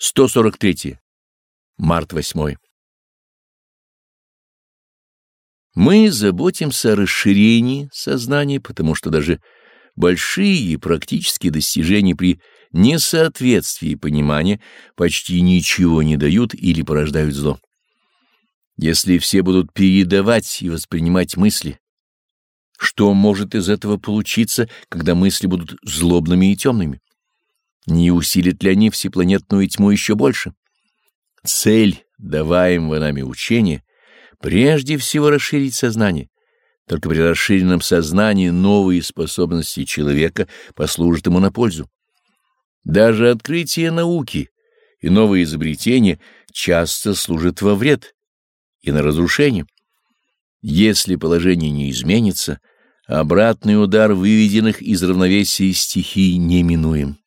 143. Март 8. Мы заботимся о расширении сознания, потому что даже большие практические достижения при несоответствии понимания почти ничего не дают или порождают зло. Если все будут передавать и воспринимать мысли, что может из этого получиться, когда мысли будут злобными и темными? Не усилит ли они всепланетную тьму еще больше? Цель даваемого нами учения прежде всего расширить сознание. Только при расширенном сознании новые способности человека послужат ему на пользу. Даже открытие науки и новые изобретения часто служат во вред и на разрушение. Если положение не изменится, обратный удар выведенных из равновесия стихий неминуем.